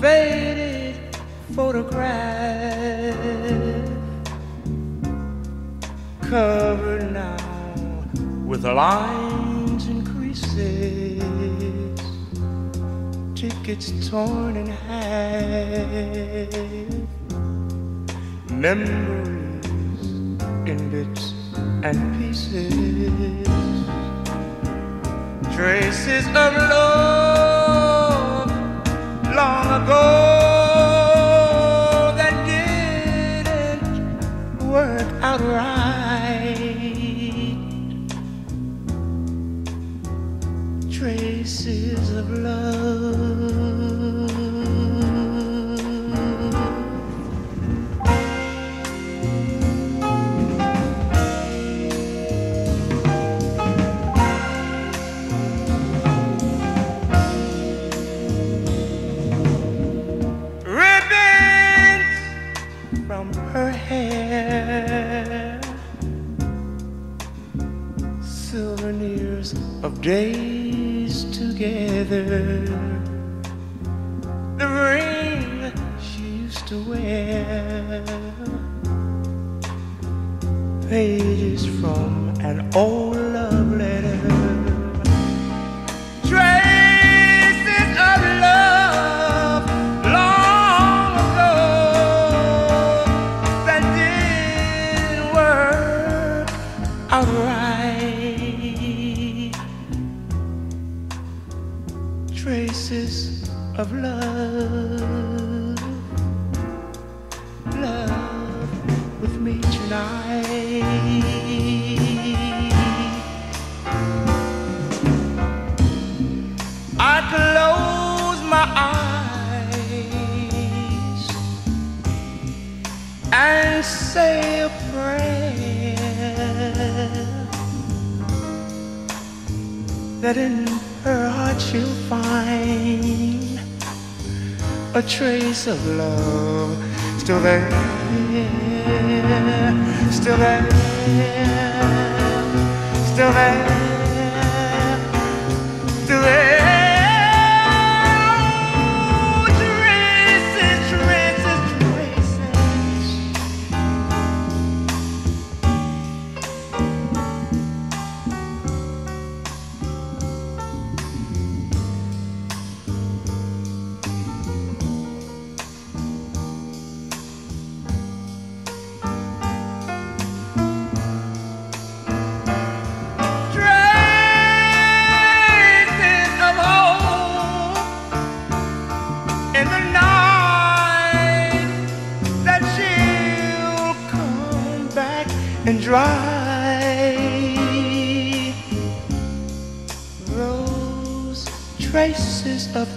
Faded photograph covered now with lines and creases, tickets torn in half, memories in bits and pieces, traces of love long ago that didn't work out right. Traces of love. From her hair, souvenirs of days together, the ring she used to wear, pages from an old Traces of love, love with me tonight. I close my eyes and say a prayer that in her heart she'll find a trace of love still there, still there, still there, and dry. Those traces of